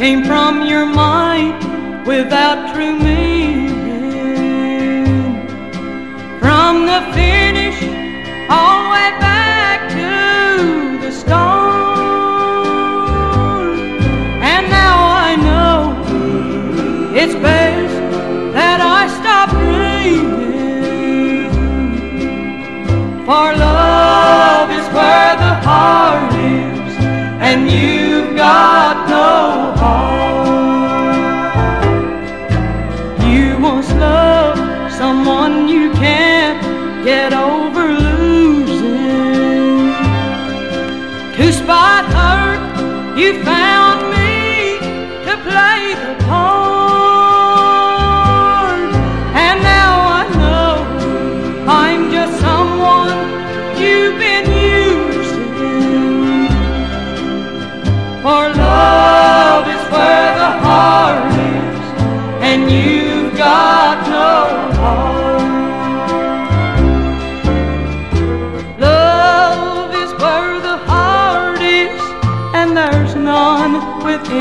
Came from your mind without true meaning. From the finish Once loved someone you can't get over losing. To spite hurt, you found me to play the part. And now I know I'm just someone you've been using. For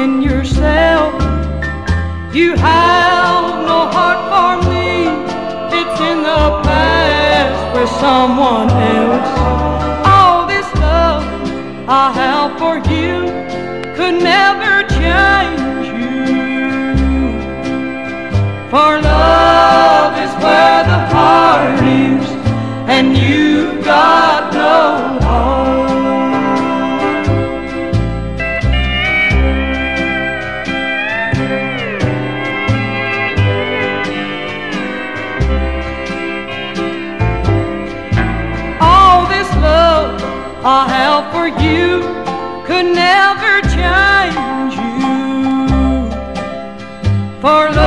within yourself. You have no heart for me, it's in the past with someone else. All this love I have for you could never change you. For love is where the heart is, and you've I have for you could never change you. For